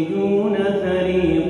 تخرجون فريقا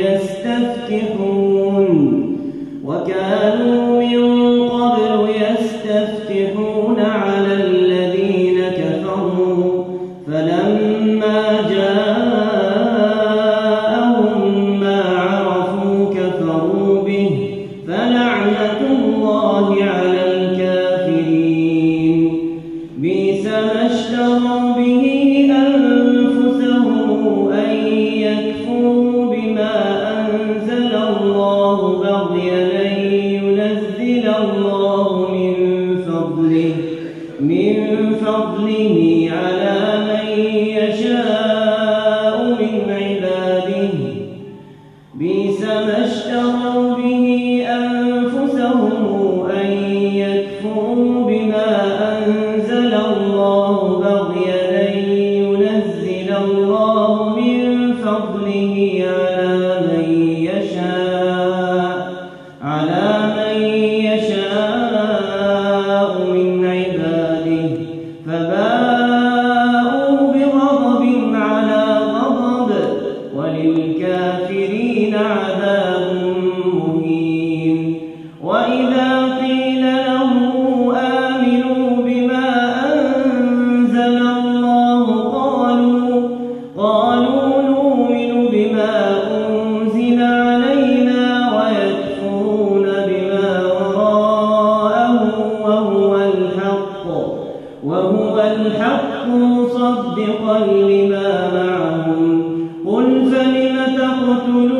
يستفتحون. وكانوا من al تقتلون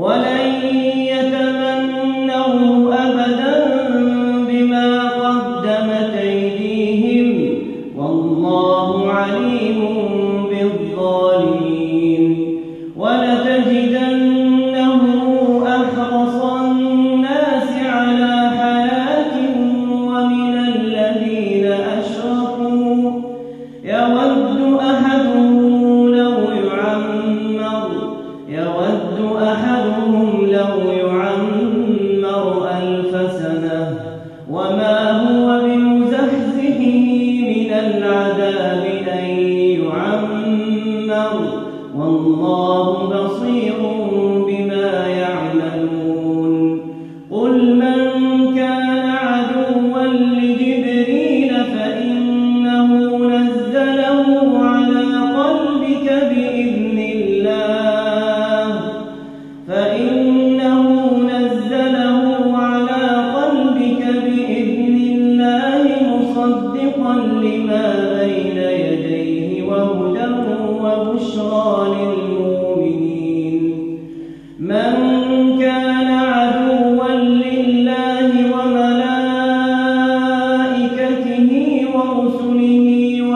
ولا والله بصير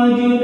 Hi, dear.